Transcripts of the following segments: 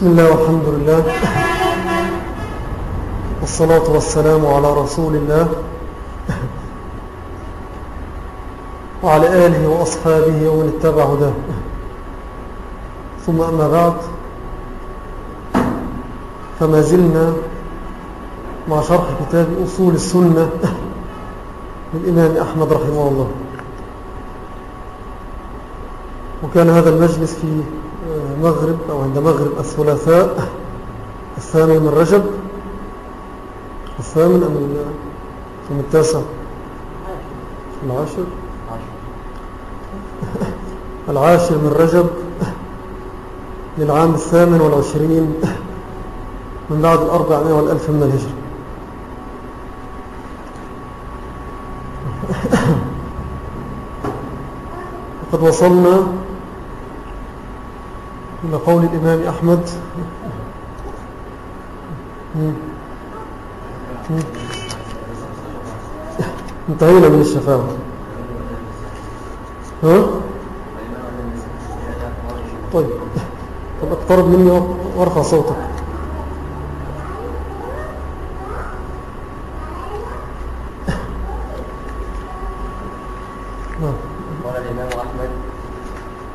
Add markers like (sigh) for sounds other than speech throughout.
بسم الله والحمد لله. والصلاة والسلام على رسول الله. وعلى آله وأصحابه ومن اتبع هداه ثم أما بعد. فما زلنا مع شرح كتاب أصول السنة للإمام أحمد رحمه الله. وكان هذا المجلس في مغرب أو عند مغرب الثلاثاء الثامن من رجب الثامن أم التاسع؟ العاشر. العاشر من رجب للعام الثامن والعشرين من بعد الأربعمائة والألف من الهجرة. (laughs) وقد وصلنا إلى قول الإمام أحمد. انتهينا من الشفاعة ها؟ طيب. طب اقترب مني وارفع صوتك قال الإمام أحمد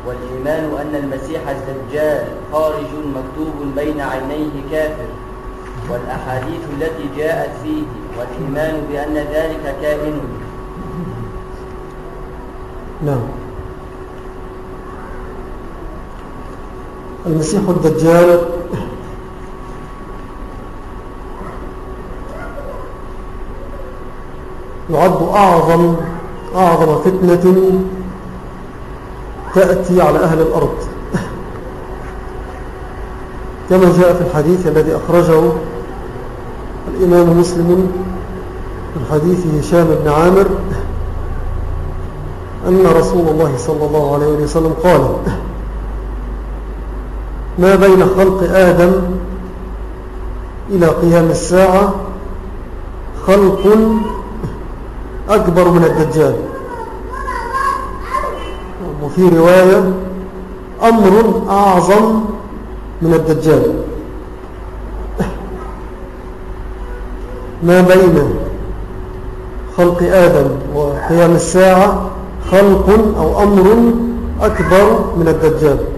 والإيمان أن المسيح الدجال خارج مكتوب بين عينيه كافر والأحاديث التي جاءت فيه والإيمان بأن ذلك كائن نعم المسيح الدجال. يعد أعظم أعظم فتنة تأتي على أهل الأرض. كما جاء في الحديث الذي أخرجه الإمام مسلم من حديث هشام بن عامر أن رسول الله صلى الله عليه وسلم قال ما بين خلق آدم إلى قيام الساعة خلق أكبر من الدجال. وفي رواية أمر أعظم من الدجال. ما بين خلق آدم وقيام الساعة خلق أو أمر أكبر من الدجال.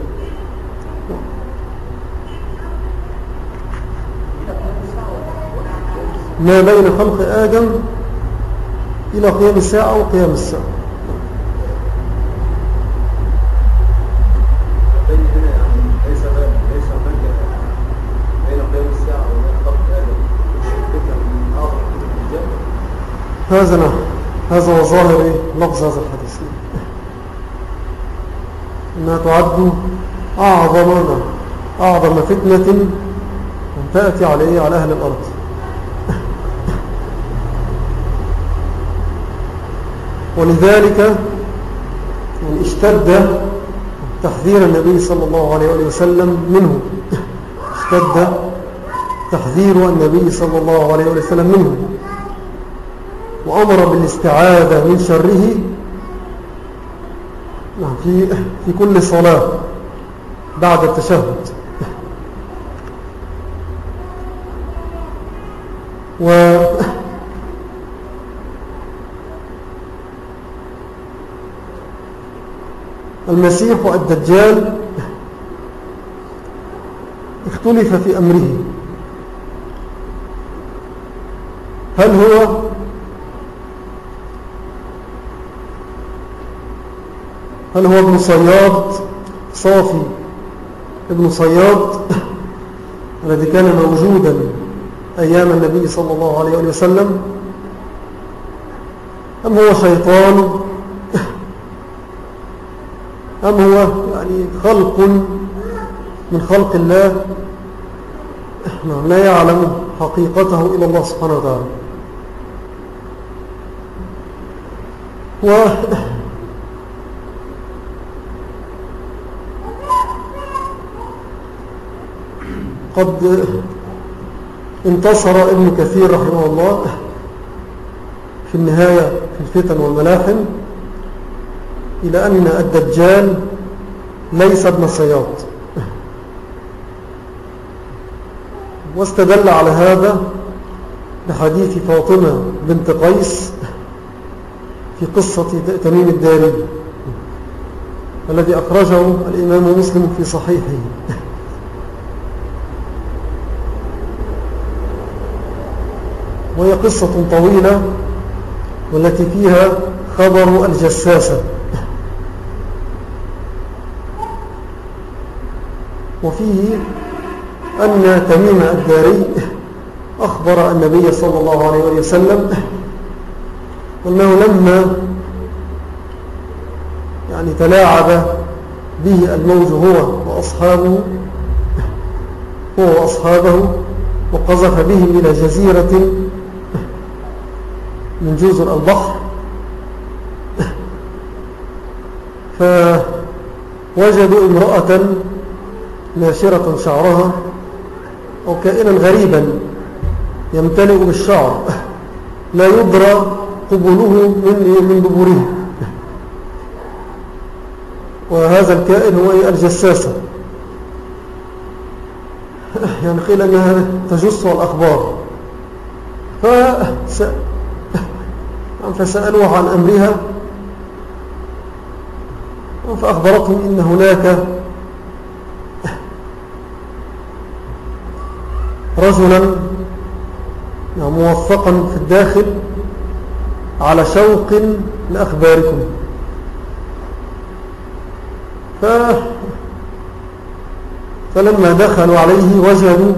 ما بين خلق آدم إلى قيام الساعة وقيام الساعة. هذا نعم هذا هو ظاهر لفظ هذا الحديث. انها تعد أعظم أعظم فتنة تأتي عليه على أهل الأرض. ولذلك يعني اشتد تحذير النبي صلى الله عليه وسلم منه. اشتد تحذير النبي صلى الله عليه وسلم منه. وأمر بالاستعاذة من شره. في, في كل صلاة بعد التشهد. و المسيح والدجال اختلف في أمره. هل هو هل هو ابن صياد؟ صافي. ابن صياد (coughs) الذي كان موجودا أيام النبي صلى الله عليه وسلم. أم هو شيطان؟ أم هو يعني خلق من خلق الله؟ لا يعلم حقيقته إلا الله سبحانه وتعالى. و قد انتصر ابن كثير رحمه الله في النهاية في الفتن والملاحم. إلى أن الدجال ليس ابن صياد واستدل على هذا بحديث فاطمة بنت قيس في قصة تميم الداري الذي أخرجه الإمام مسلم في صحيحه. وهي قصة طويلة والتي فيها خبر الجساسة. وفيه أن تميم الداري أخبر النبي صلى الله عليه وسلم أنه لما يعني تلاعب به الموج هو وأصحابه هو وأصحابه وقذف بهم إلى جزيرة من جزر البحر. فوجدوا امرأة ناشرة شعرها أو كائنا غريبا يمتلئ بالشعر لا يدرى قبله من من دبره. وهذا الكائن هو الجساسة يعني قيل أنها تجس الأخبار. فسألوها عن أمرها. فأخبرتهم إن هناك رجلا موفقا في الداخل على شوق لأخباركم. ف... فلما دخلوا عليه وجدوا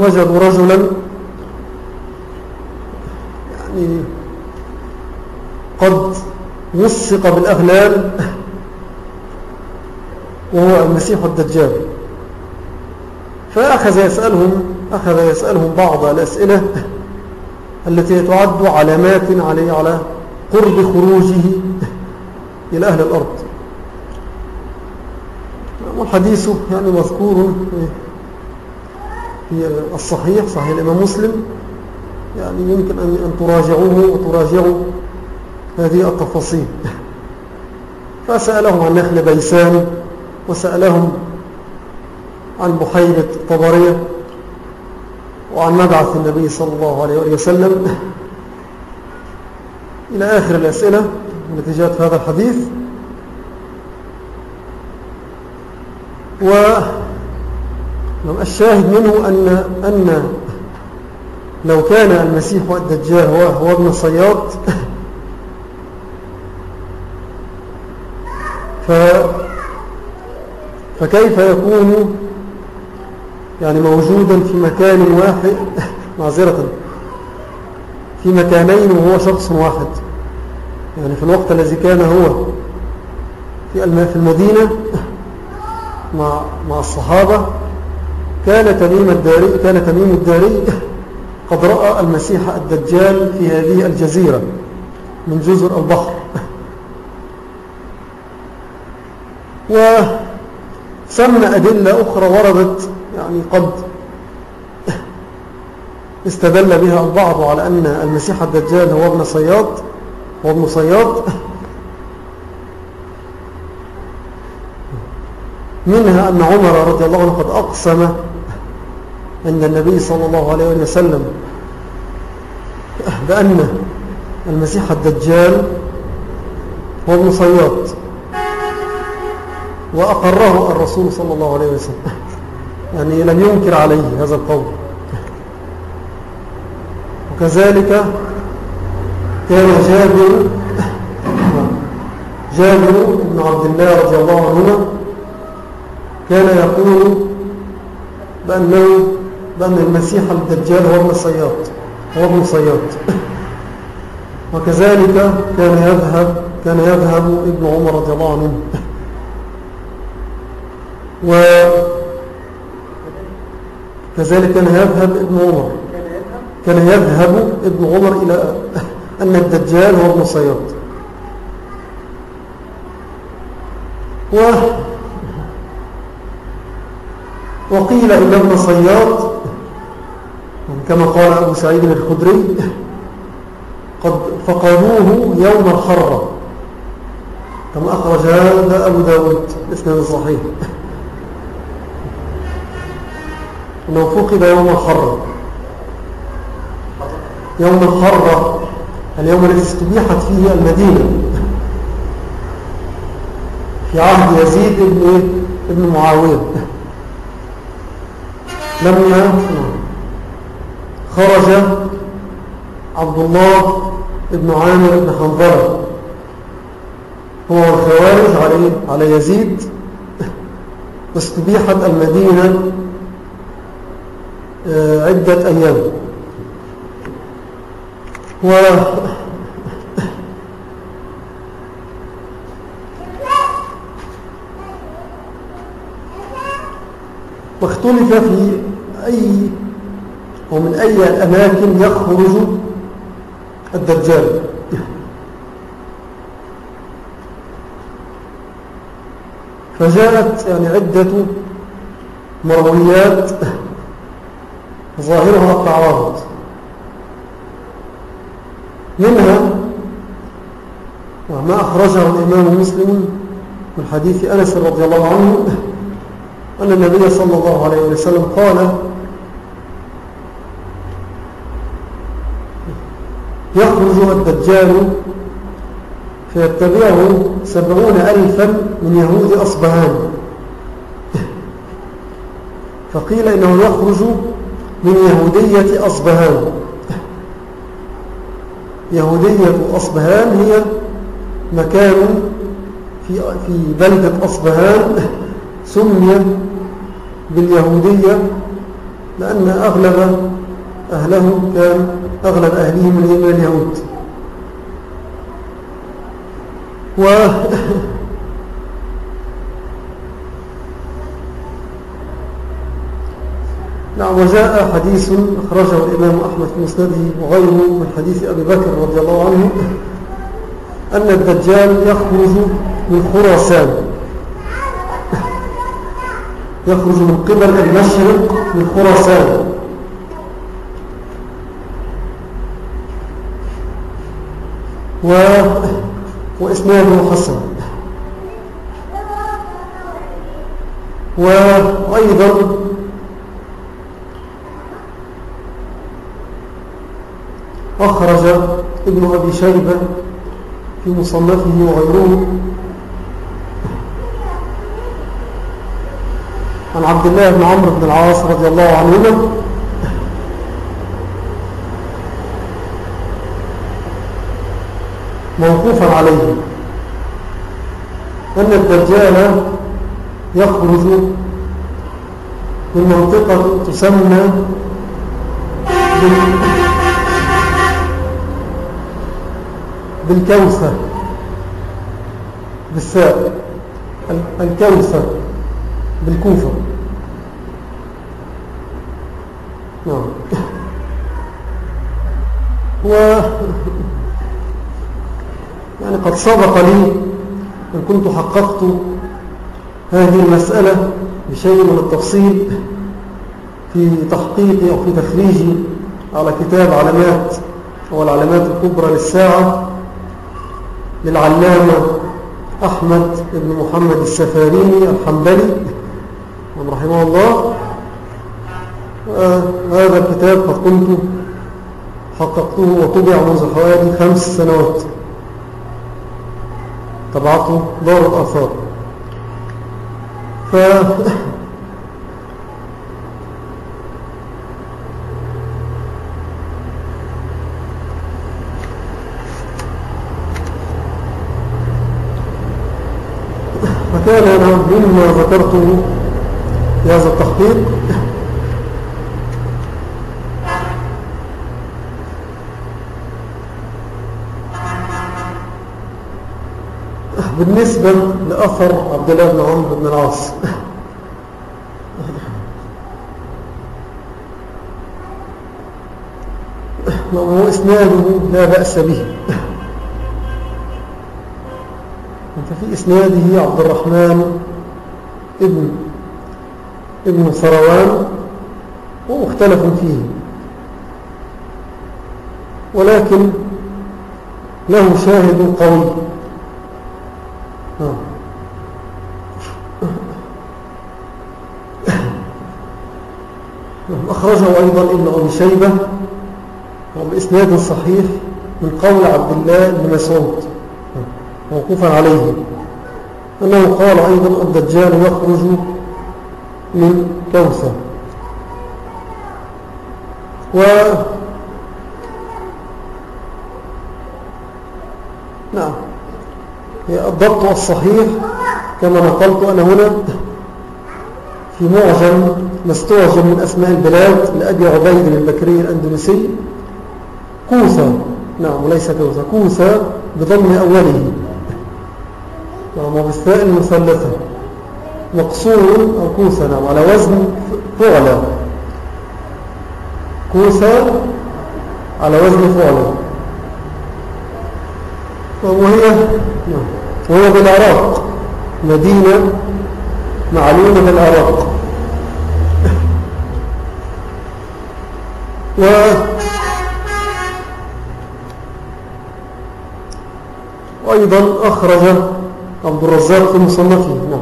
وجدوا رجلا يعني قد وثق بالأغلال. وهو المسيح الدجال. فأخذ يسألهم أخذ يسألهم بعض الأسئلة التي تعد علامات عليه على قرب خروجه إلى أهل الأرض. والحديث يعني مذكور في الصحيح صحيح الإمام مسلم. يعني يمكن أن تراجعوه وتراجعوا هذه التفاصيل. فسألهم عن نخل بيسان. وسألهم عن بحيرة طبرية وعن مبعث النبي صلى الله عليه وسلم. إلى آخر الأسئلة في هذا الحديث. والشاهد منه أن, أن لو كان المسيح والدجال هو, هو ابن صياد ف فكيف يكون يعني موجودا في مكان واحد (laughs) معذرة. في مكانين وهو شخص واحد. يعني في الوقت الذي كان هو في المدينة (laughs) مع, مع الصحابة كان تميم الداري كان تميم الداري (laughs) قد رأى المسيح الدجال في هذه الجزيرة من جزر البحر. وسمى أدلة أخرى وردت يعني قد استدل بها البعض على أن المسيح الدجال هو ابن صياد هو ابن صياد. منها أن عمر رضي الله عنه قد أقسم أن النبي صلى الله عليه وسلم بأن المسيح الدجال هو ابن صياد. وأقره الرسول صلى الله عليه وسلم. يعني لم ينكر عليه هذا القول. وكذلك كان جابر جابر بن عبد الله رضي الله عنهما كان يقول بأنه بأن المسيح الدجال هو ابن صياد هو ابن صياد وكذلك كان يذهب كان يذهب ابن عمر رضي الله عنه. وكذلك كان يذهب ابن عمر. كان يذهب ابن عمر إلى أن الدجال هو ابن صياد و وقيل إن ابن صياد كما قال أبو سعيد الخدري قد فقدوه يوم الحرة كما أخرج هذا أبو داود اسمه الصحيح أنه فقد يوم الحرة يوم الحرة اليوم الذي استبيحت فيه المدينة. في عهد يزيد ابن, ابن معاوية. لما خرج عبد الله ابن عامر بن حنظلة. هو الخوارج عليه على يزيد. واستبيحت المدينة عدة أيام. و واختلف في أي ومن أي الأماكن يخرج الدجال. فجاءت يعني عدة مرويات. ظاهرها التعارض منها وما أخرجه الإمام مسلم من حديث أنس رضي الله عنه أن النبي صلى الله عليه وسلم قال يخرج الدجال فيتبعه سبعون ألفا من يهود أصبهان. فقيل إنه يخرج من يهودية أصبهان. يهودية أصبهان هي مكان في, في بلدة أصبهان سمي باليهودية لأن أغلب أهلهم كان أغلب أهلهم من اليهود. و (laughs) نعم وجاء حديث أخرجه الإمام أحمد في مسنده وغيره من حديث أبي بكر رضي الله عنه أن الدجال يخرج من خراسان. يخرج من قبل المشرق من خراسان. و وإسناده حسن. وأيضا أخرج ابن أبي شيبة في مصنفه وغيره. عن عبد الله بن عمرو بن العاص رضي الله عنهما. موقوفا عليه أن الدجال يخرج من منطقة تسمى بالكوثة بالساء. الكوثة بالكوفة. نعم. و (laughs) يعني قد سبق لي أن كنت حققت هذه المسألة بشيء من التفصيل في تحقيقي أو في تخريجي على كتاب علامات أو العلامات الكبرى للساعة. للعلامة أحمد بن محمد السفاريني الحنبلي رحمه الله. آه هذا الكتاب قد كنت حققته وطبع منذ حوالي خمس سنوات. طبعته دار الآثار. ف فكان أنا مما ذكرته في هذا التحقيق؟ بالنسبة لأثر عبد الله بن عمرو بن العاص. وهو إسناده لا بأس به. ففي إسناده عبد الرحمن ابن ابن ثروان ومختلف فيه. ولكن له شاهد قوي. (coughs) أخرجه أيضا ابن أبي شيبة وبإسناد صحيح من قول عبد الله بن مسعود موقوفا عليه. أنه قال أيضا الدجال يخرج من كوثر. و نعم. الضبط الصحيح كما نقلت أنا هنا في معجم مستعجم من أسماء البلاد لأبي عبيد البكري الأندلسي. كوثا نعم وليس كوثا كوثا بضم أوله. وبالثاء المثلثة مقصور أو نعم على وزن فعلا. كوثا على وزن فعلا. وهي نعم. وهي بالعراق. مدينة معلومة بالعراق. و وأيضا أخرج عبد الرزاق في مصنفه. نعم.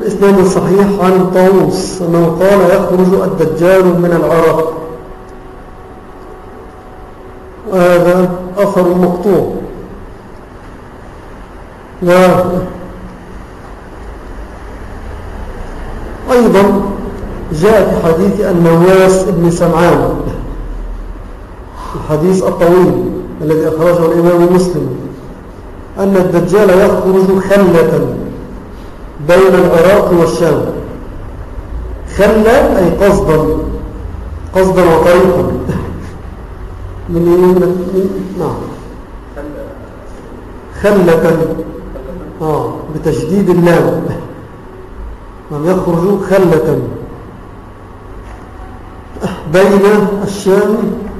بإسناد صحيح عن طاووس أنه قال يخرج الدجال من العراق وهذا أثر مقطوع. و أيضا جاء في حديث النواس بن سمعان الحديث الطويل. الذي أخرجه الإمام مسلم أن الدجال يخرج خلة بين العراق والشام. خلة أي قصدا قصدا وطريقا. من من نعم. خلة آه بتشديد اللام. من يخرج خلة بين الشام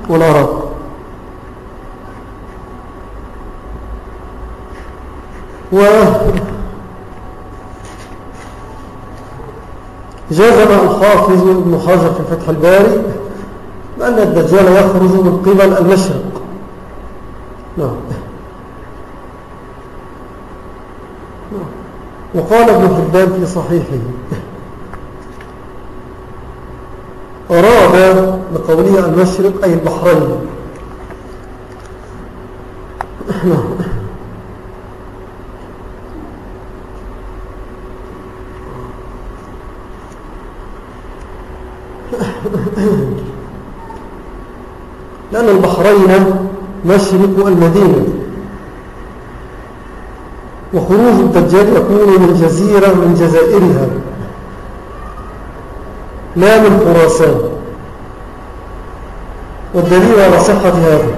والعراق. و جازم الحافظ ابن حجر في فتح الباري بأن الدجال يخرج من قبل المشرق. نعم. وقال ابن حبان في صحيحه أراد بقوله المشرق أي البحرين. لأن البحرين مشرق المدينة. وخروج الدجال يكون من جزيرة من جزائرها لا من خراسان. والدليل على صحة هذا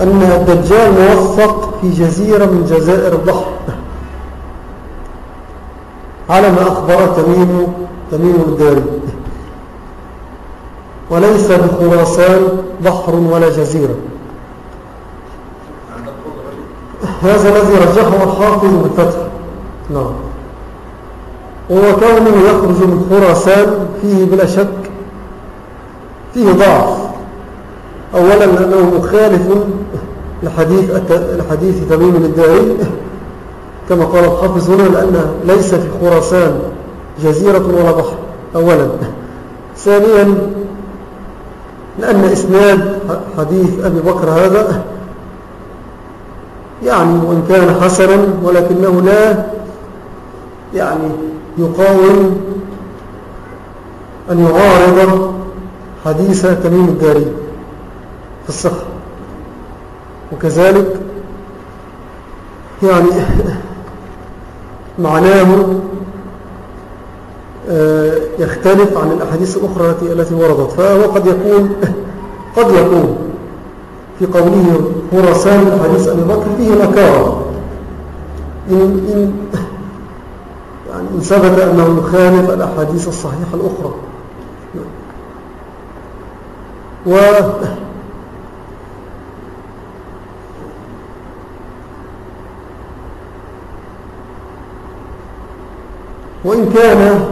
أن الدجال موفق في جزيرة من جزائر البحر. على ما أخبر تميم تميم الداري. وليس بخراسان بحر ولا جزيرة. هذا الذي رجحه الحافظ بالفتح. نعم. وهو كونه يخرج من خراسان فيه بلا شك فيه ضعف. أولا لأنه مخالف لحديث, لحديث تميم الداري كما قال الحافظ هنا لأن ليس في خراسان جزيرة ولا بحر. أولا. ثانيا لأن إسناد حديث أبي بكر هذا يعني وإن كان حسنا ولكنه لا يعني يقاوم أن يعارض حديث تميم الداري في الصحة. وكذلك يعني (laughs) معناه يختلف عن الأحاديث الأخرى التي وردت. فهو قد يكون (laughs) قد يكون في قوله خراسان حديث أبي بكر فيه نكارة إن, إن, (laughs) يعني إن ثبت أنه يخالف الأحاديث الصحيحة الأخرى. و (laughs) وإن كان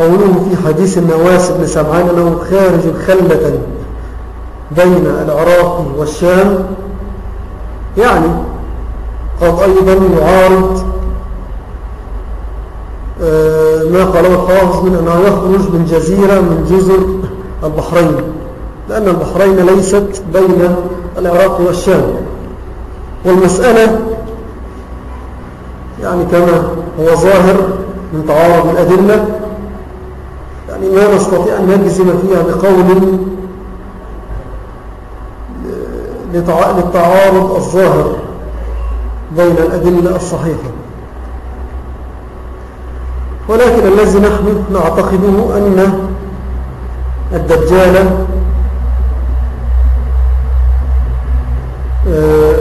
قوله في حديث النواس بن سمعان أنه خارج خلة بين العراق والشام. يعني قد أيضا يعارض آه، ما قاله الحافظ من أنه يخرج من جزيرة من جزر البحرين لأن البحرين ليست بين العراق والشام. والمسألة يعني كما هو ظاهر من تعارض الأدلة يعني ما نستطيع أن نجزم فيها بقول للتعارض الظاهر بين الأدلة الصحيحة. ولكن الذي نحن نعتقده أن الدجال آه،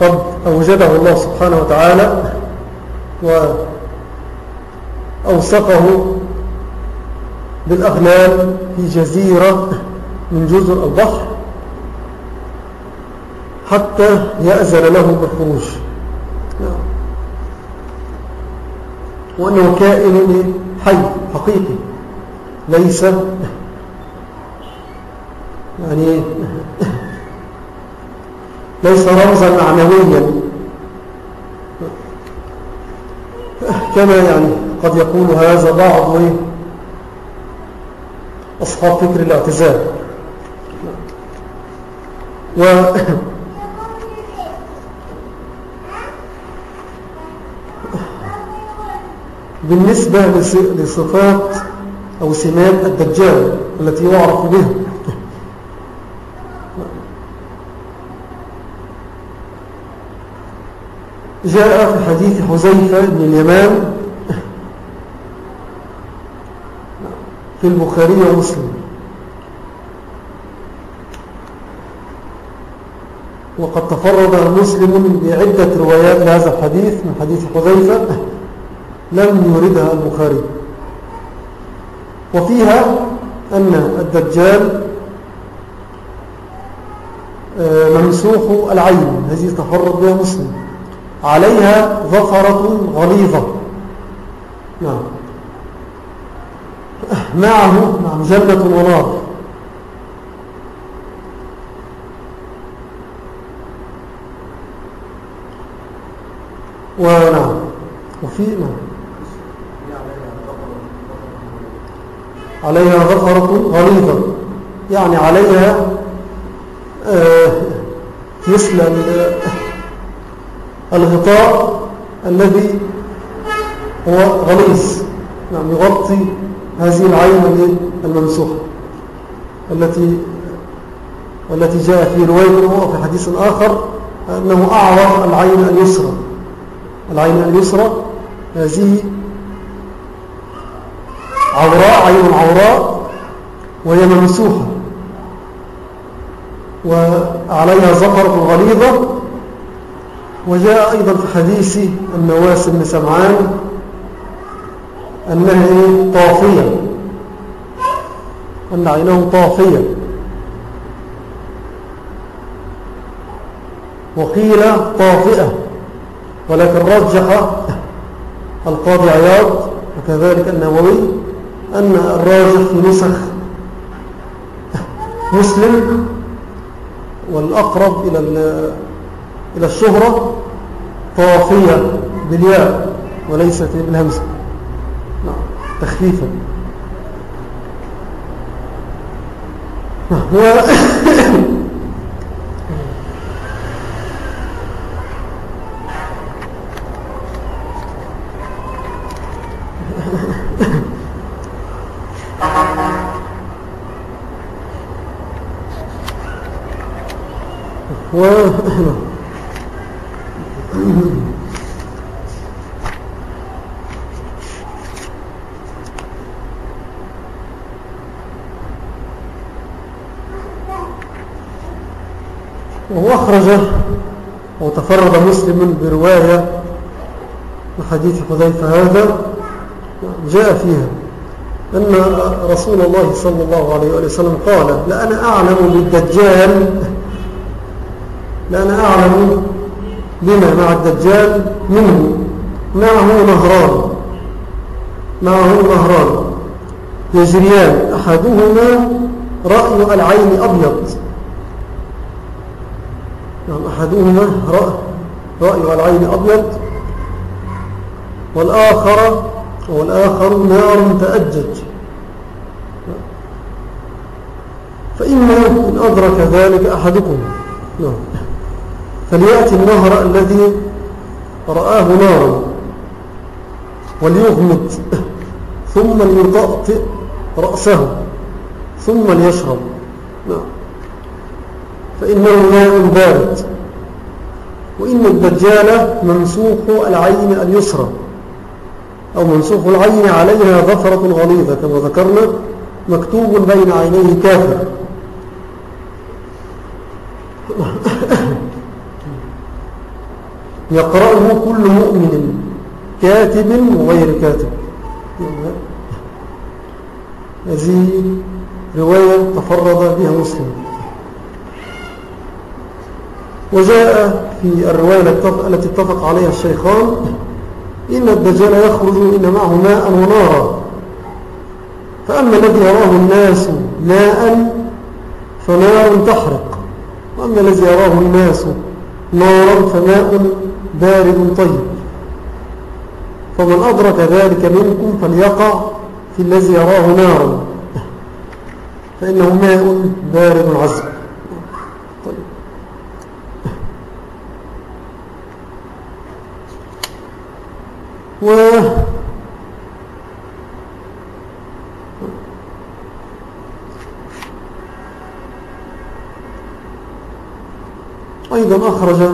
قد أوجده الله سبحانه وتعالى وأوثقه بالأغلال في جزيرة من جزر البحر حتى يأذن له بالخروج وأنه كائن حي حقيقي ليس يعني ليس رمزا معنويا. كما يعني قد يقول هذا بعض أصحاب فكر الاعتزال. و بالنسبة لصفات أو سمات الدجال التي يعرف بها. جاء في حديث حزيفة بن اليمان في البخاري ومسلم. وقد تفرد مسلم بعدة روايات لهذا الحديث من حديث حذيفة لم يوردها البخاري. وفيها أن الدجال آه، ممسوح العين هذه تفرد بها مسلم. عليها ظفرة غليظة. نعم. معه نعم جنة ونار ونعم وفي نعم. عليها غفرة غليظة. يعني عليها آه، مثل الغطاء الذي هو غليظ. نعم يغطي هذه العين الممسوحة التي والتي جاء في رواية وفي حديث آخر أنه أعور العين اليسرى. العين اليسرى هذه عوراء عين عوراء وهي ممسوحة وعليها زفرة غليظة. وجاء أيضا في حديث النواس بن سمعان أنها طافية أن عينه طافية وقيل طافئة. ولكن رجح القاضي عياض وكذلك النووي أن الراجح في نسخ مسلم والأقرب إلى إلى الشهرة طافية بالياء وليست بالهمزة. تخفيفا. و وهو أخرج وتفرد مسلم برواية حديث حذيفة هذا جاء فيها أن رسول الله صلى الله عليه وسلم قال لأنا أعلم بالدجال. لأنا أعلم بما مع الدجال منه. معه نهران. معه نهران. يجريان. أحدهما رأي العين أبيض. نعم أحدهما رأي العين أبيض والآخر والآخر نار تأجج. فإما إن أدرك ذلك أحدكم. نعم. فليأتي النهر الذي رآه نارا وليغمد ثم ليطأطئ رأسه ثم ليشرب. نعم. فإنه ماء بارد. وإن الدجال ممسوح العين اليسرى. أو منسوخ العين عليها ظفرة غليظة كما ذكرنا مكتوب بين عينيه كافر. (coughs) يقرأه كل مؤمن كاتب وغير كاتب. هذه رواية تفرد بها مسلم. وجاء في الرواية التي اتفق عليها الشيخان إن الدجال يخرج إن معه ماء ونارا. فأما الذي يراه الناس ماء فنار تحرق. وأما الذي يراه الناس نارا فماء بارد طيب. فمن أدرك ذلك منكم فليقع في الذي يراه نارا. فإنه ماء بارد عزب طيب و أيضا أخرج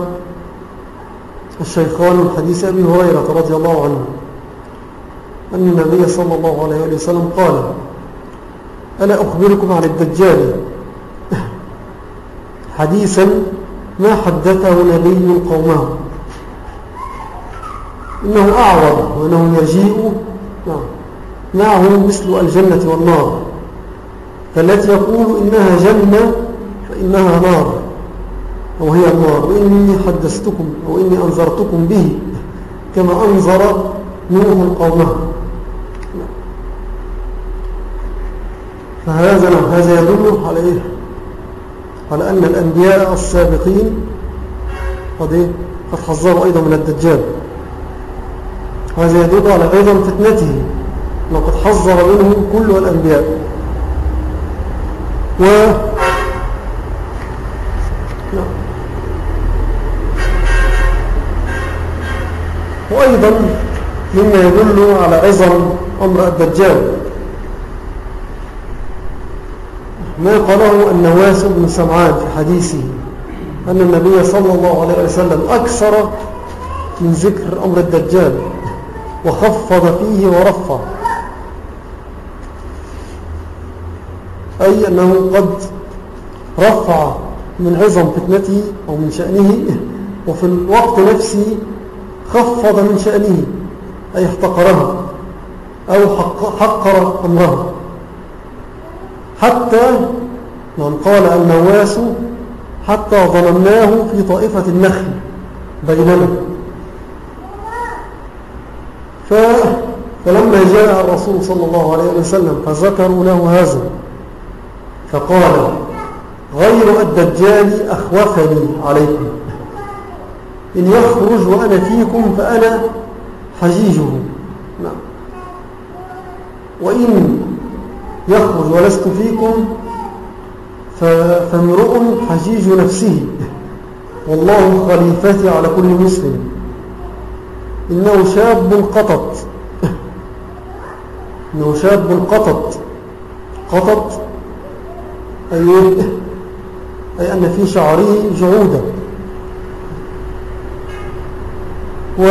الشيخان حديث أبي هريرة رضي الله عنه أن النبي صلى الله عليه وسلم قال ألا أخبركم عن الدجال؟ حديثا ما حدثه نبي قومه. إنه أعرض وأنه يجيء. نعم، معه مثل الجنة والنار؟ فالتي يقول إنها جنة فإنها نار وهي النار. وإني حدثتكم وإني أنذرتكم به كما أنظر نوح قومه. فهذا هذا يدل على إيه؟ على أن الأنبياء السابقين قد, إيه؟ حذروا أيضا من الدجال. هذا يدل على عظم فتنته وقد حذر منه كل الأنبياء. و وأيضا مما يدل على عظم أمر الدجال. ما قاله النواس بن سمعان في حديثه أن النبي صلى الله عليه وسلم أكثر من ذكر أمر الدجال. وخفض فيه ورفع أي أنه قد رفع من عظم فتنته أو من شأنه وفي الوقت نفسه خفض من شأنه أي احتقرها أو حقر أمرها حتى من قال النواس حتى ظلمناه في طائفة النخل بيننا. ف... فلما جاء الرسول صلى الله عليه وسلم فذكروا له هذا. فقال غير الدجال أخوفني عليكم. إن يخرج وأنا فيكم فأنا حجيجه. نعم. وإن يخرج ولست فيكم فامرؤ حجيج نفسه. والله خليفتي على كل مسلم. إنه شاب قطط. إنه شاب قطط. قطط أي, أي أن في شعره جعودة. و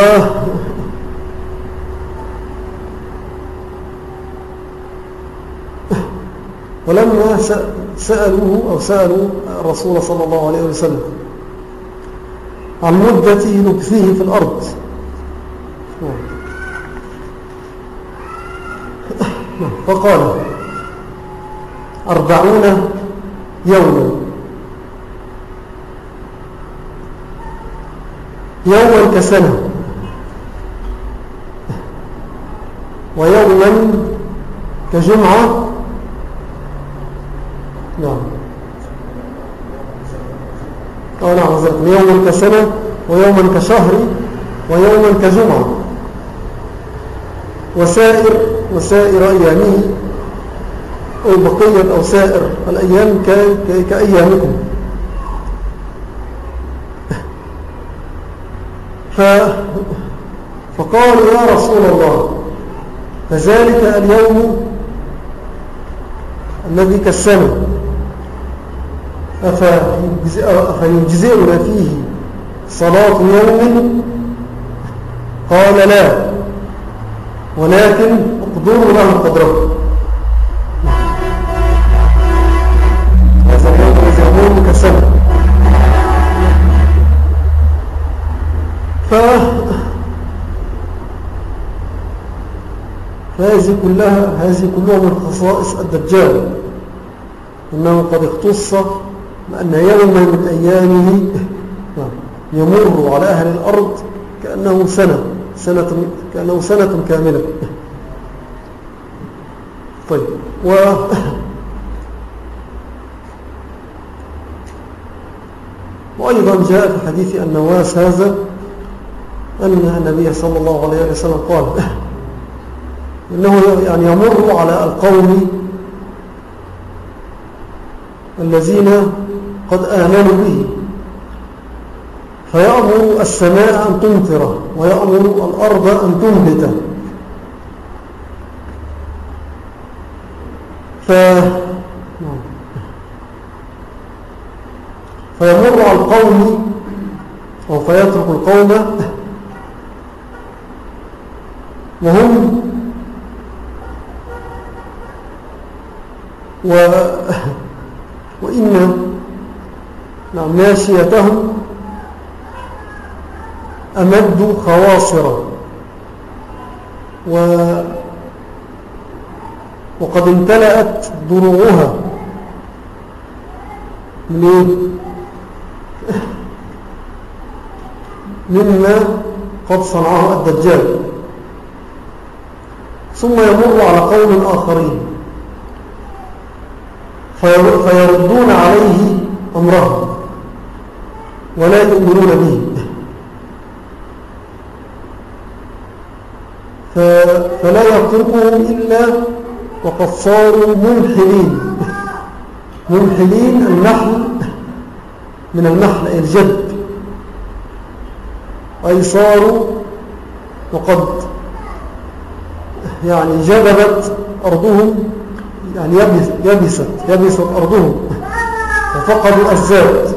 ولما سألوه أو سألوا الرسول صلى الله عليه وسلم عن مدة نكثه في الأرض. (coughs) فقال أربعون يوما. يوما كسنة. ويوما كجمعة. نعم. أو نعم يوما كسنة ويوما كشهر ويوما كجمعة. وسائر وسائر أيامه أو بقية أو سائر الأيام كأيامكم. ف فقالوا يا رسول الله فذلك اليوم الذي كالسنة أفيجزئنا فيه صلاة يوم؟ قال لا. ولكن اقدروا له كالسنة ف فهذه كلها هذه كلها من خصائص الدجال. إنه قد اختص بأن يوما من أيامه يمر على أهل الأرض كأنه سنة. سنة كأنه سنة كاملة. طيب و وأيضا جاء في حديث النواس هذا أن النبي صلى الله عليه وسلم قال إنه يعني يمر على القوم الذين قد آمنوا به. فيأمر السماء أن تمطر ويأمر الأرض أن تنبت. ف... فيمر على القوم أو فيترك القوم وهم و وإن نعم ناشيتهم أمدوا خواصرا. و وقد امتلأت ضروعها من مما قد صنعه الدجال. ثم يمر على قوم آخرين. فيردون عليه أمره ولا يؤمنون به. فلا يتركهم إلا وقد صاروا منحلين (laughs) منحلين النحل من النحل أي الجد. أي صاروا وقد يعني جذبت أرضهم يعني يبست يبست أرضهم. وفقدوا الزاد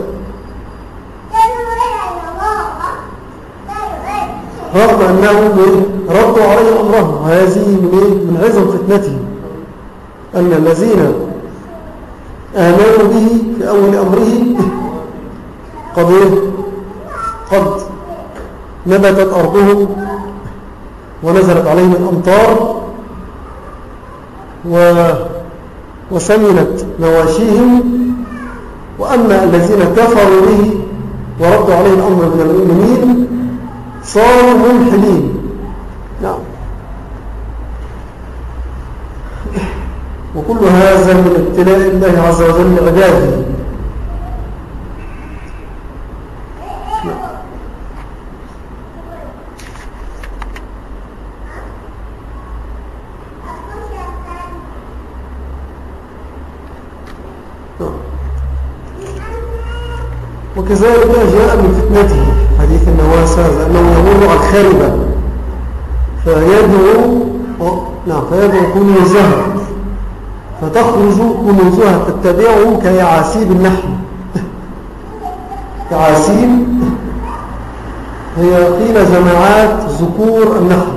رغم أنهم ردوا عليه أمرهم. هذه من, من عظم فتنتهم. أن الذين آمنوا به في أول أمره قد قد نبتت أرضهم ونزلت عليهم الأمطار و وسمنت مواشيهم. وأما الذين كفروا به وردوا عليه الأمر من المؤمنين صاروا منحلين نعم وكل هذا من ابتلاء الله عز وجل عباده وكذلك جاء من فتنته حديث النواس هذا أنه يمر على الخاربة. فيدعو نعم فيدعو كنوزها فتخرج كنوزها تتبعه كيعاسيب النحل. يعاسيب هي قيل جماعات ذكور النحل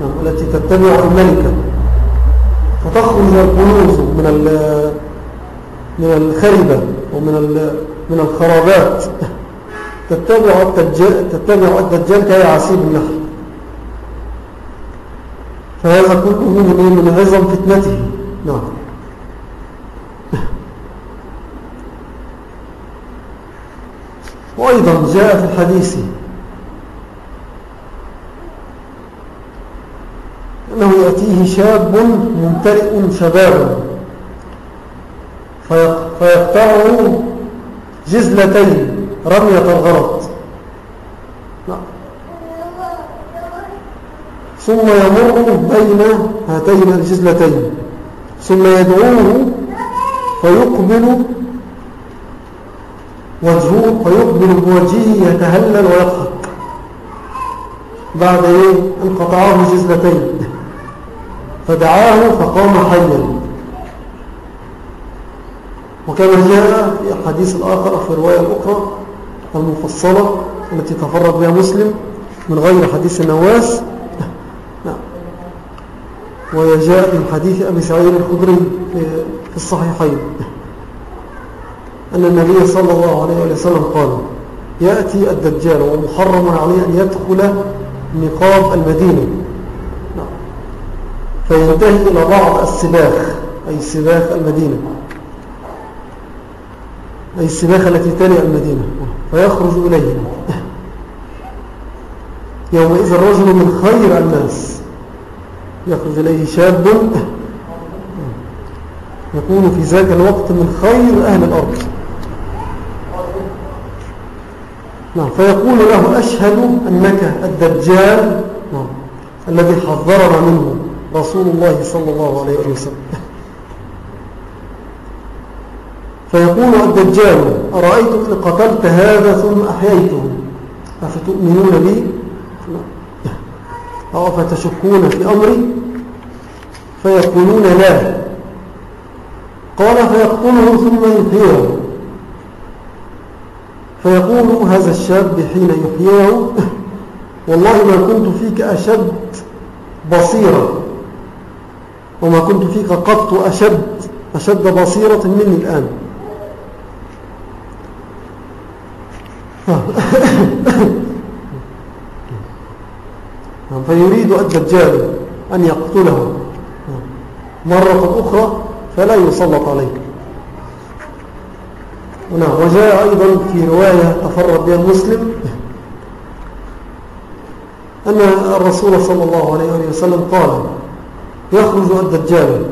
نعم التي تتبع الملكة. فتخرج الكنوز من من الخربة ومن من الخرابات. تتبع الدجال, تتبع الدجال كيعصيب النخل فهذا كله من, من عظم فتنته. نعم. وأيضا جاء في الحديث. أنه يأتيه شاب ممتلئ شبابا فيقطعه جزلتين رمية الغرض. نعم. ثم يمر بين هاتين الجزلتين. ثم يدعوه فيقبل وجهه فيقبل بوجهه يتهلل ويضحك. بعد إيه؟ انقطعه جزلتين. فدعاه فقام حيا. وكما جاء في الحديث الآخر في الرواية الأخرى المفصلة التي تفرد بها مسلم من غير حديث النواس. نعم. وجاء من حديث أبي سعيد الخدري في الصحيحين. أن النبي صلى الله عليه وسلم قال يأتي الدجال ومحرم عليه أن يدخل نقاب المدينة. نعم. فينتهي إلى بعض السباخ أي سباخ المدينة. أي السباخ التي تلي المدينة. فيخرج إليه يومئذ الرجل من خير الناس. يخرج إليه شاب. يكون في ذاك الوقت من خير أهل الأرض. نعم. فيقول له أشهد أنك الدجال نعم الذي حذرنا منه رسول الله صلى الله عليه وسلم. فيقول الدجال أرأيتك قتلت هذا ثم أحييته؟ أفتؤمنون بي؟ أو فتشكون في أمري؟ فيقولون لا. قال فيقتله ثم يحييه. فيقول هذا الشاب حين يحييه والله ما كنت فيك أشد بصيرا وما كنت فيك قط أشد أشد بصيرة مني الآن. فيريد الدجال أن يقتله. مرة أخرى فلا يسلط عليه. ونعم وجاء أيضا في رواية تفرد بها مسلم أن الرسول صلى الله عليه وسلم قال يخرج الدجال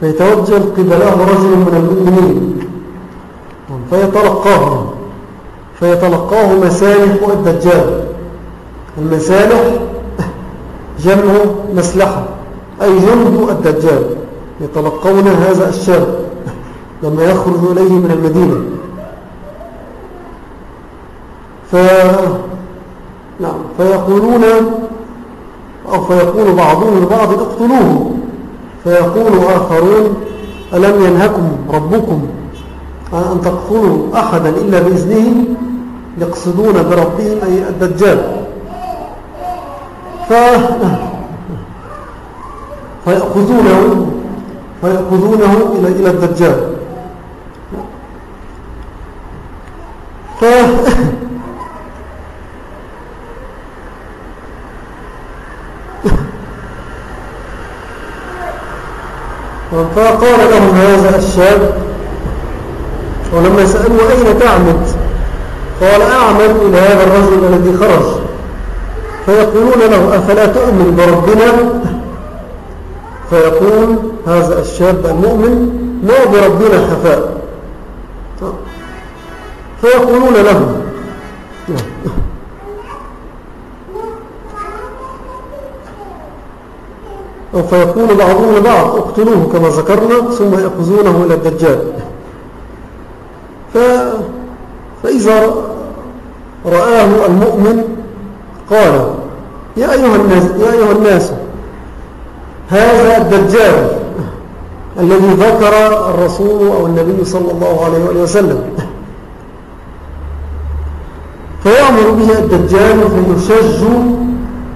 فيتوجه قبله رجل من المؤمنين فيتلقاه فيتلقاه مسالح الدجال. المسالح جمع مسلحة أي جند الدجال يتلقون هذا الشاب. لما يخرج إليه من المدينة. ف... نعم فيقولون أو فيقول بعضهم لبعض اقتلوه. فيقول آخرون ألم ينهكم ربكم أن تقتلوا أحدا إلا بإذنه يقصدون بربهم أي الدجال؟ ف... فيأخذونه فيأخذونه إلى إلى الدجال. ف... فقال لهم هذا الشاب؟ ولما سألوا أين تعمد؟ قال أعمد إلى هذا الرجل الذي خرج. فيقولون له أفلا تؤمن بربنا؟ فيقول هذا الشاب المؤمن ما بربنا خفاء فيقولون له. أو فيقول بعضهم لبعض اقتلوه كما ذكرنا ثم يأخذونه إلى الدجال. ف... فإذا رآه المؤمن قال يا أيها الناس, يا أيها الناس هذا الدجال الذي ذكر الرسول أو النبي صلى الله عليه وسلم. فيأمر به الدجال فيشج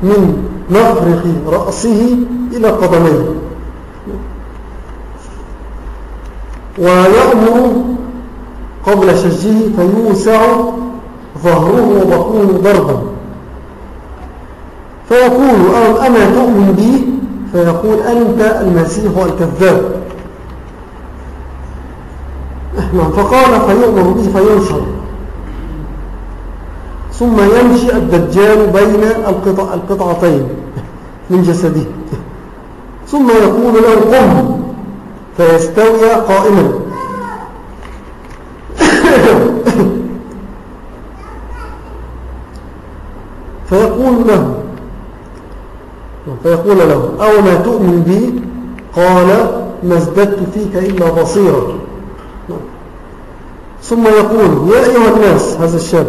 من مفرق رأسه إلى قدميه. ويأمر قبل شجه فيوسع ظهره وبطنه ضربا. فيقول أما تؤمن بي؟ فيقول أنت المسيح الكذاب. فقال فيؤمر به فينشر ثم يمشي الدجال بين القطع القطعتين من جسده. ثم يقول له قم فيستوي قائما. فيقول له فيقول له أو ما تؤمن بي؟ قال ما ازددت فيك إلا بصيرا. ثم يقول يا أيها الناس هذا الشاب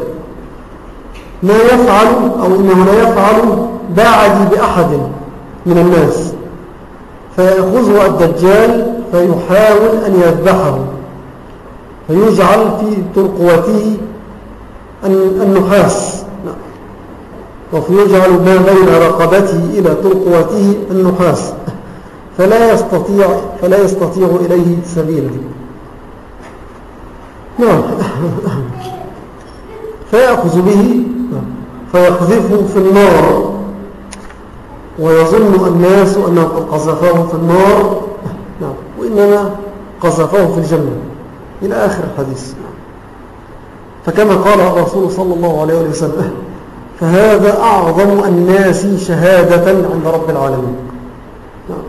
ما يفعل أو إنه لا يفعل بعدي بأحد من الناس. فيأخذه الدجال فيحاول أن يذبحه. فيجعل في ترقوته النحاس. وفيجعل ما بين رقبته إلى ترقوته النحاس. فلا يستطيع, فلا يستطيع إليه سبيلا. نعم. (laughs) فيأخذ به فيقذفه في النار. ويظن الناس أنه قد قذفه في النار. نعم. وإنما قذفه في الجنة. إلى آخر الحديث. فكما قال الرسول صلى الله عليه وسلم فهذا أعظم الناس شهادة عند رب العالمين. نعم.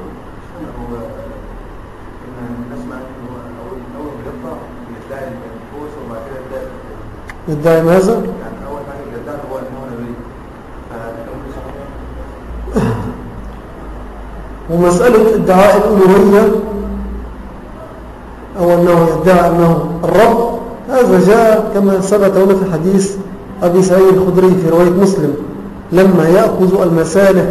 يدعي ماذا؟ يعني أول حاجة يدعي هو أنه نبي ومسألة ادعاء الألوهية أو أنه يدعي أنه الرب هذا جاء كما ثبت هنا في حديث أبي سعيد الخدري في رواية مسلم. لما يأخذ المسالح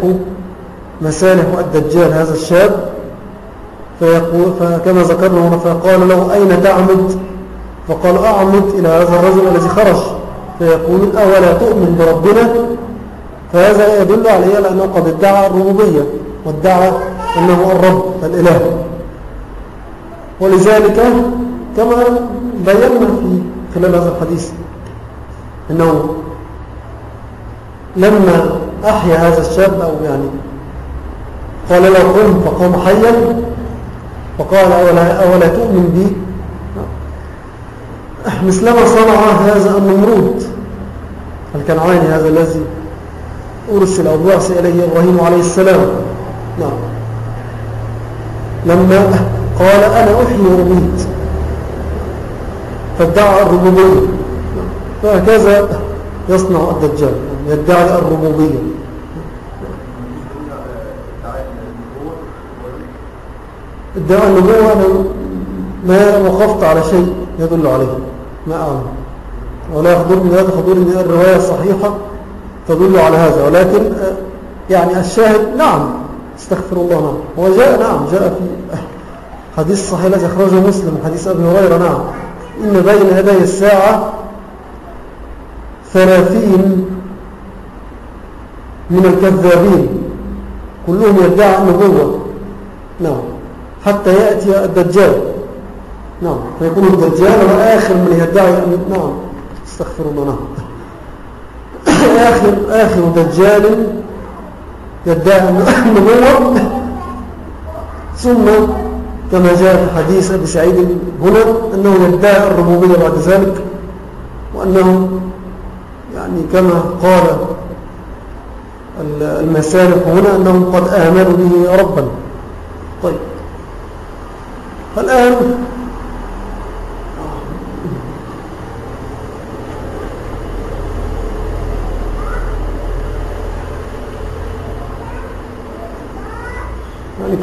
مسالح الدجال هذا الشاب فيقول فكما ذكرنا هنا فقال له أين تعمد؟ فقال أعمد إلى هذا الرجل الذي خرج. فيقول أولا تؤمن بربنا؟ فهذا يدل عليه لأنه قد ادعى الربوبية. وادعى أنه الرب الإله. ولذلك كما بينا في خلال هذا الحديث أنه لما أحيا هذا الشاب أو يعني قال له قم فقام حيا فقال أولا, أولا تؤمن بي؟ مثلما صنع هذا النمرود الكنعاني هذا الذي أرسل أو بعث إليه إبراهيم عليه السلام؟ نعم. لما قال أنا أحيي وأميت. فادعى الربوبية. فهكذا يصنع الدجال. يدعي الربوبية. ادعاء النبوة أنا ما وقفت على شيء يدل عليه. ما أعلم. ولا يخبرني لا تخبرني الرواية الصحيحة تدل على هذا. ولكن يعني الشاهد نعم. استغفر الله نعم. هو جاء نعم جاء في حديث صحيح الذي أخرجه مسلم حديث أبي هريرة نعم. إن بين يدي الساعة ثلاثين من الكذابين. كلهم يدعى النبوة نعم. حتى يأتي الدجال. نعم. فيكون الدجال هو آخر من يدعي نعم. استغفر الله نعم. آخر, آخر دجال يدعي النبوة. ثم كما جاء في حديث أبي سعيد هنا أنه يدعي الربوبية بعد ذلك وأنه يعني كما قال المسالك هنا أنهم قد آمنوا به ربا. طيب فالآن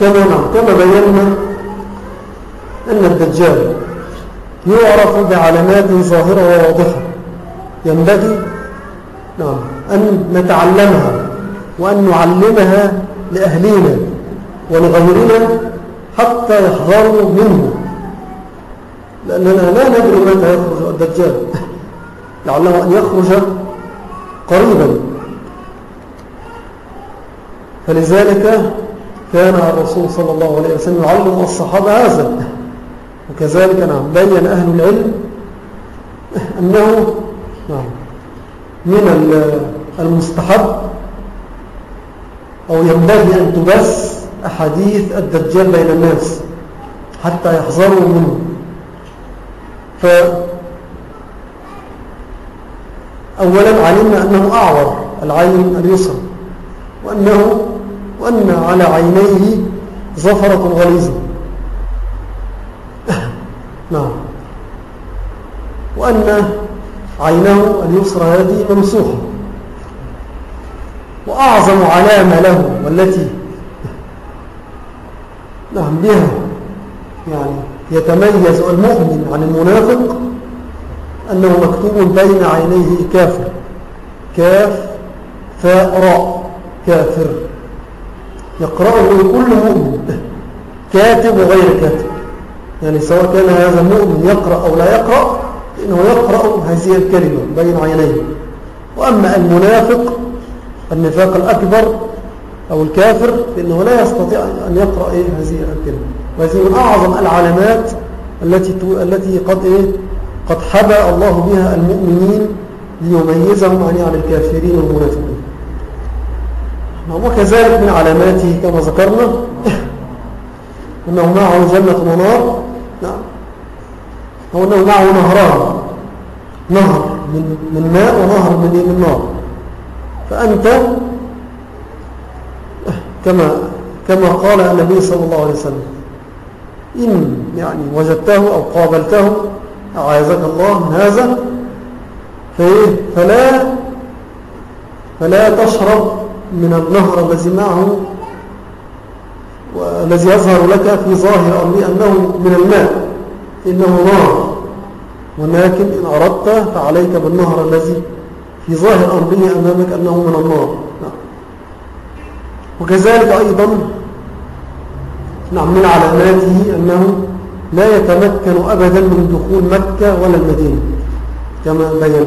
كما نعم كما بينا أن الدجال يعرف بعلامات ظاهرة وواضحة. ينبغي نعم أن نتعلمها وأن نعلمها لأهلنا ولغيرنا حتى يحذروا منه. لأننا لا ندري متى يخرج الدجال. (laughs) لعله أن يخرج قريبا. فلذلك كان الرسول صلى الله عليه وسلم يعلم الصحابة هذا. وكذلك نعم بين أهل العلم أنه نعم من المستحب أو ينبغي أن تبث أحاديث الدجال بين الناس حتى يحذروا منه. ف أولا علمنا أنه أعور العين اليسرى وأنه وأن على عينيه زفرة غليظة. (laughs) نعم. وأن عينه اليسرى هذه ممسوحة. وأعظم علامة له والتي (laughs) نعم بها يعني يتميز المؤمن عن المنافق أنه مكتوب بين عينيه كافر كاف فاء راء كافر. يقرأه كل مؤمن كاتب وغير كاتب. يعني سواء كان هذا المؤمن يقرأ أو لا يقرأ إنه يقرأ هذه الكلمة بين عينيه. وأما المنافق النفاق الأكبر أو الكافر فإنه لا يستطيع أن يقرأ إيه هذه الكلمة. وهذه من أعظم العلامات التي التي قد إيه؟ قد حبى الله بها المؤمنين ليميزهم عن يعني الكافرين والمنافقين. وكذلك من علاماته كما ذكرنا. أنه معه جنة ونار. نعم. أو أنه معه نهران. نهر من, من ماء ونهر من؟ من نار. فأنت كما كما قال النبي صلى الله عليه وسلم إن يعني وجدته أو قابلته أعاذك الله من هذا. فلا فلا تشرب من النهر الذي معه والذي يظهر لك في ظاهر أمري أنه من الماء. إنه نار. ولكن إن أردت فعليك بالنهر الذي في ظاهر أمره أمامك أنه من النار. نعم. وكذلك أيضا نعم من علاماته أنه لا يتمكن أبدا من دخول مكة ولا المدينة. كما بينا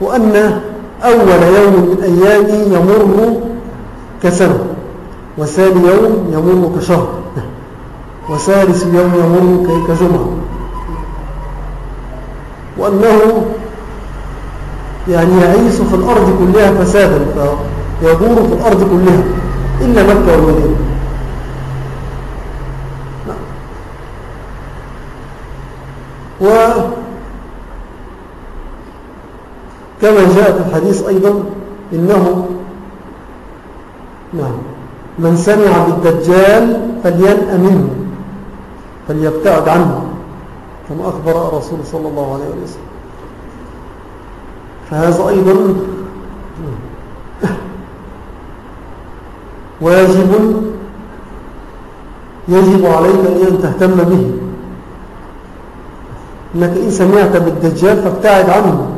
وأن أول يوم من أيامه يمر كسنة وثاني يوم يمر كشهر. وثالث يوم يمر كجمعة. وأنه يعني يعيش في الأرض كلها فسادا فيدور في الأرض كلها إلا مكة والمدينة. و كما جاء في الحديث أيضا إنه نعم. من سمع بالدجال فلينأ منه فليبتعد عنه كما أخبر الرسول صلى الله عليه وسلم. فهذا أيضا (laughs) واجب يجب عليك أن تهتم به. إنك إن سمعت بالدجال فابتعد عنه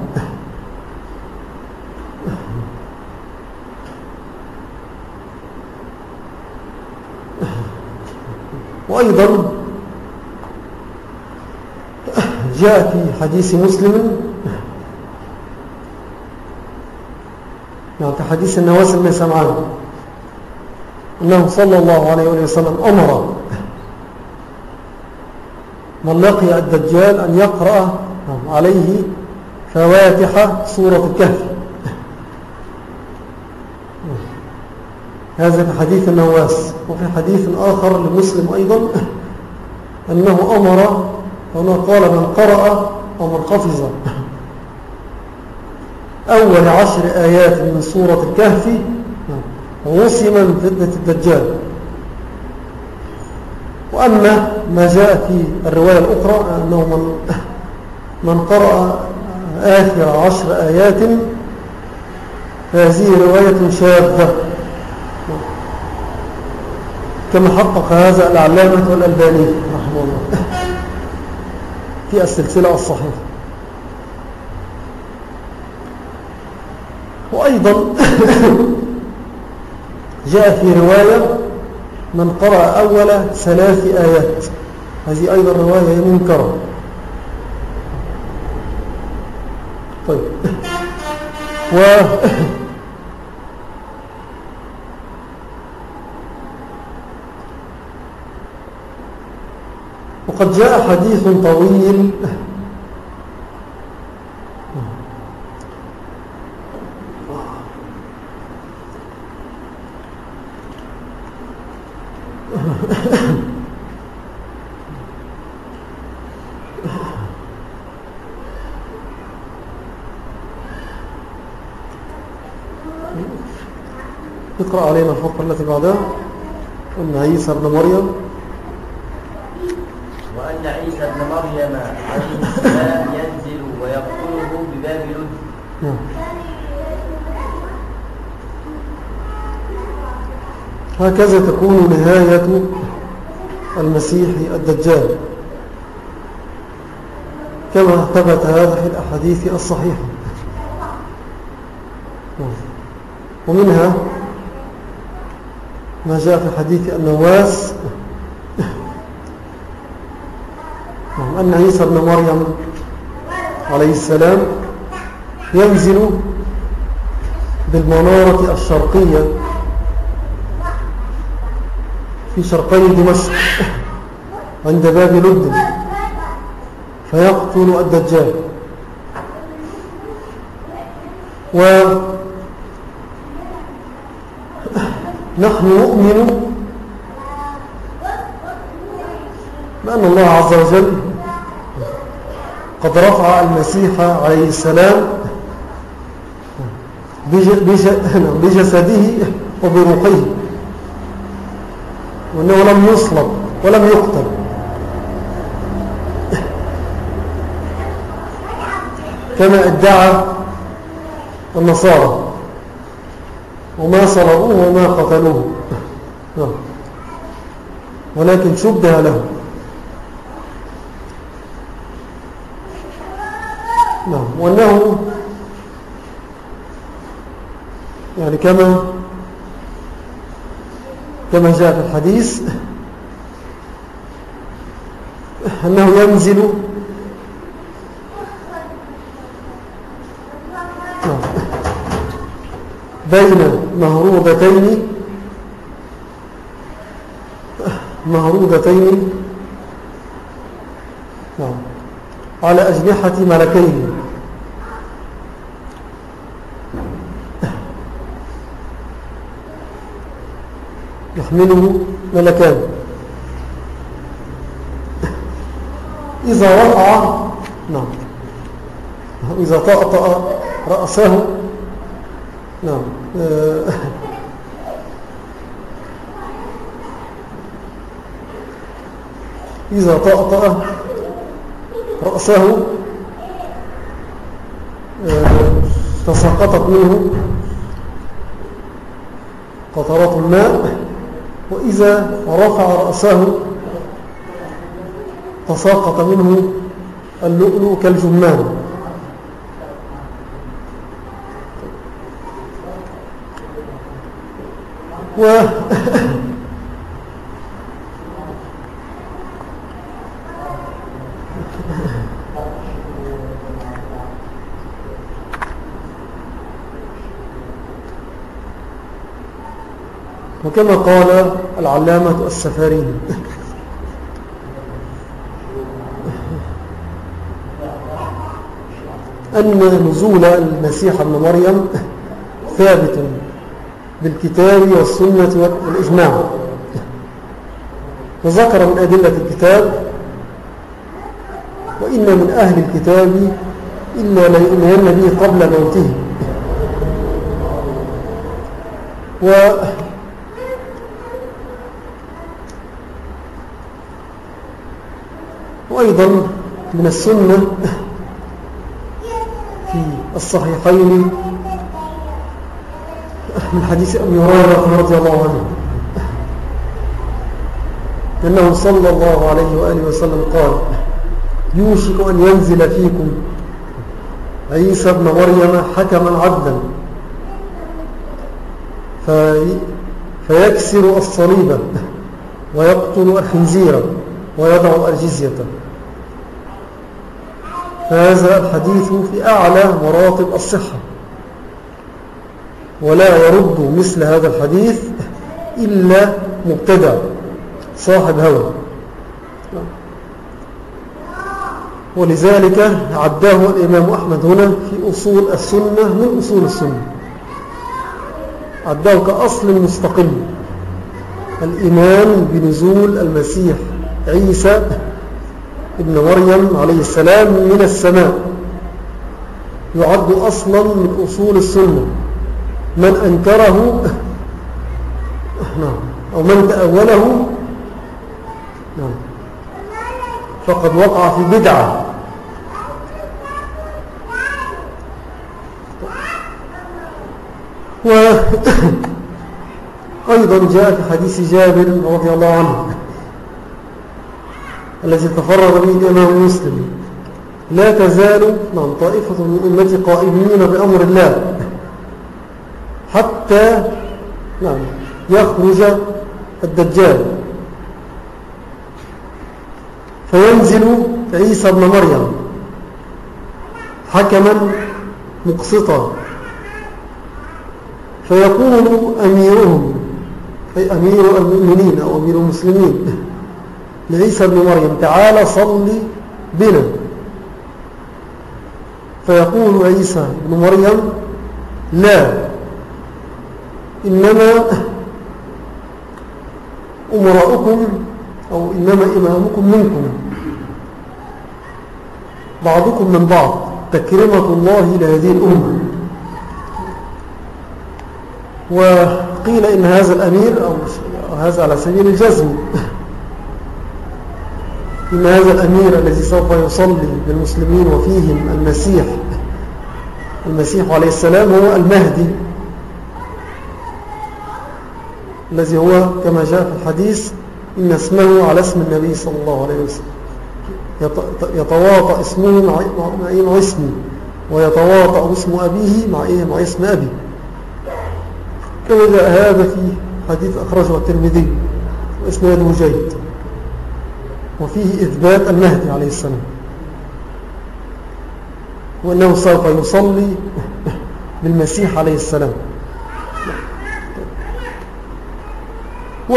وأيضا جاء في حديث مسلم. يعني في حديث النواس بن سمعان. أنه صلى الله عليه وسلم أمر. من لقي الدجال أن يقرأ عليه فواتح سورة الكهف. هذا في حديث النواس. وفي حديث آخر لمسلم أيضا. أنه أمر هنا قال من قرأ ومن حفظ. أول عشر آيات من سورة الكهف. وصم من فتنة الدجال. وأما ما جاء في الرواية الأخرى أنه من, من قرأ آخر عشر آيات. فهذه رواية شاذة. كما حقق هذا العلامة والألباني رحمه الله. في السلسلة الصحيحة. وأيضا (laughs) جاء في رواية من قرأ أول ثلاث آيات. هذه أيضا رواية منكرة. طيب. و (laughs) وقد جاء حديث طويل. اقرأ علينا الفقرة التي بعدها. أن عيسى ابن مريم. ينزل ويقتله بباب لد. نعم هكذا تكون نهاية المسيح الدجال. كما ثبت هذا في الأحاديث الصحيحة. ومنها ما جاء في حديث النواس أن عيسى بن مريم عليه السلام ينزل بالمنارة الشرقية في شرقي دمشق عند باب لد فيقتل الدجال. ونحن نؤمن بأن الله عز وجل قد رفع المسيح عليه السلام (laughs) بجسده وبروحه. وأنه لم يصلب ولم يقتل. كما ادعى النصارى. وما صلبوه وما قتلوه. ولكن شبه له. نعم وأنه يعني كما كما جاء في الحديث أنه ينزل بين مهروبتين مهروبتين نعم. على أجنحة ملكين يحمله ملكان. إذا وقع نعم. إذا طأطأ رأسه نعم. إذا طأطأ رأسه تساقطت منه قطرات الماء. وإذا رفع رأسه تساقط منه اللؤلؤ كالجمان. و (laughs) وكما قال العلامة السفارين. أن نزول المسيح ابن مريم ثابت بالكتاب والسنة والإجماع. وذكر من أدلة الكتاب وإن من أهل الكتاب إلا ليؤمنن به قبل موته. و وأيضا من السنة في الصحيحين من حديث أبي هريرة رضي الله عنه أنه صلى الله عليه وآله وسلم قال يوشك أن ينزل فيكم عيسى ابن مريم حكما عدلا في فيكسر الصليب ويقتل الخنزير ويضع الجزية. فهذا الحديث في أعلى مراتب الصحة. ولا يرد مثل هذا الحديث إلا مبتدع صاحب هوى. ولذلك عداه الإمام أحمد هنا في أصول السنة من أصول السنة. عداه كأصل مستقل الإيمان بنزول المسيح عيسى ابن مريم عليه السلام من السماء. يعد أصلا من أصول السنة. من أنكره نعم. أو من تأوله نعم. فقد وقع في بدعة. و (coughs) أيضا جاء في حديث جابر رضي الله عنه. الذي تفرغ به الإمام مسلم. لا تزال نعم طائفة من أمتي قائمين بأمر الله. حتى نعم يخرج الدجال. فينزل عيسى بن مريم حكما مقسطا. فيقول أميرهم أي أمير المؤمنين أو أمير المسلمين. لعيسى بن مريم. تعالى صل بنا. فيقول عيسى بن مريم لا إنما أمراؤكم أو إنما إمامكم منكم. بعضكم من بعض. تكرمة الله لهذه الأمة. وقيل إن هذا الأمير أو هذا على سبيل الجزم. إن هذا الأمير الذي سوف يصلي بالمسلمين وفيهم المسيح المسيح عليه السلام هو المهدي الذي هو كما جاء في الحديث إن اسمه على اسم النبي صلى الله عليه وسلم يتواطأ اسمه مع, إيه؟ مع اسمي ويتواطأ اسم أبيه مع, إيه؟ مع اسم أبي كما جاء هذا في حديث أخرجه الترمذي وإسناده جيد وفيه إثبات المهدي عليه السلام. وأنه سوف يصلي بالمسيح عليه السلام. و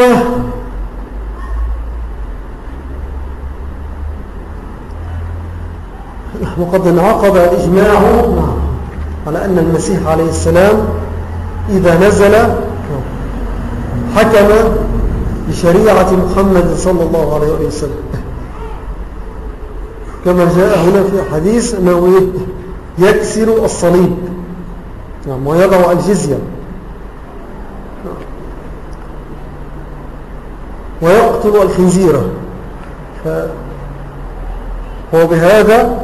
وقد انعقد إجماع على أن المسيح عليه السلام إذا نزل حكم بشريعة محمد صلى الله عليه وسلم. كما جاء هنا في حديث أنه يكسر الصليب. نعم ويضع الجزية. ويقتل الخنزيرة وبهذا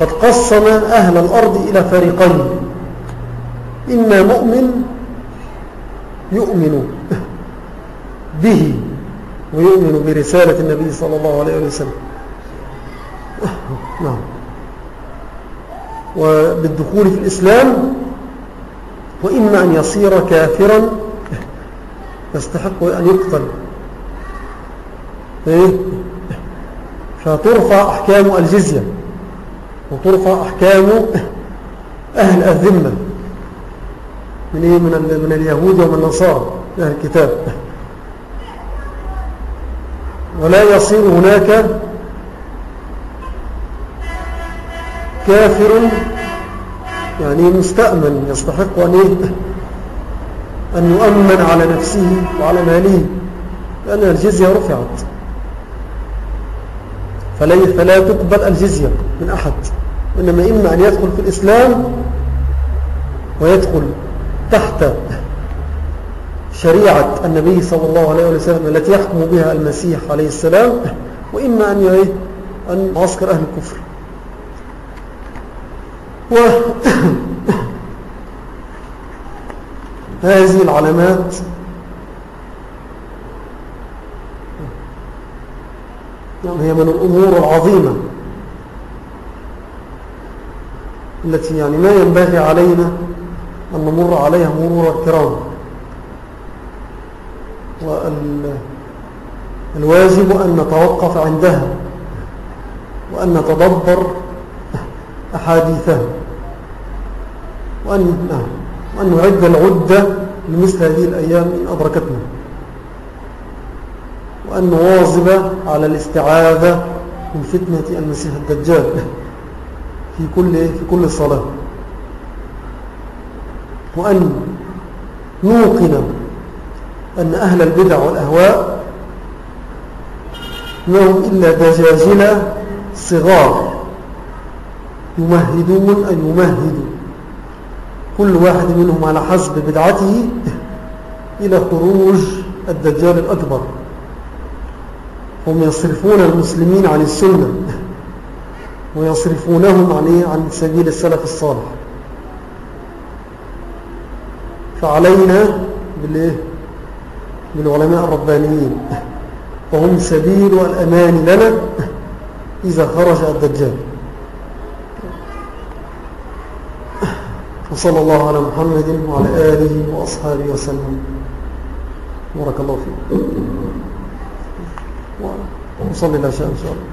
قد قسم أهل الأرض إلى فريقين. إما مؤمن يؤمن به ويؤمن برسالة النبي صلى الله عليه وسلم. نعم. وبالدخول في الإسلام وإما أن يصير كافرا يستحق أن يقتل. إيه؟ فترفع أحكام الجزية وترفع أحكام أهل الذمة. من, إيه؟ من, من اليهود ومن النصارى أهل الكتاب. ولا يصير هناك كافر يعني مستأمن يستحق أن, إيه؟ أن يؤمن على نفسه وعلى ماله لأن الجزية رفعت. فلا تقبل الجزية من أحد إنما إما أن يدخل في الإسلام ويدخل تحت شريعة النبي صلى الله عليه وسلم التي يحكم بها المسيح عليه السلام وإما أن أن معسكر أهل الكفر. و (coughs) هذه العلامات نعم هي من الأمور العظيمة التي يعني ما ينبغي علينا أن نمر عليها مرور الكرام والواجب أن نتوقف عندها وأن نتدبر أحاديثها وأن, وأن نعد العدة لمثل هذه الأيام إن أدركتنا. وأن نواظب على الاستعاذة من فتنة المسيح الدجال في كل, في كل صلاة. وأن نوقن أن أهل البدع والأهواء ما هم إلا دجاجلة صغار يمهدون أن يمهدوا. كل واحد منهم على حسب بدعته إلى خروج الدجال الأكبر. هم يصرفون المسلمين عن السنة ويصرفونهم عن, عن سبيل السلف الصالح. فعلينا بالإيه؟ بالعلماء الربانيين. وهم سبيل الأمان لنا إذا خرج الدجال. وصلى الله على محمد وعلى آله وأصحابه وسلم. بارك الله فيك وصلي الله إن شاء الله.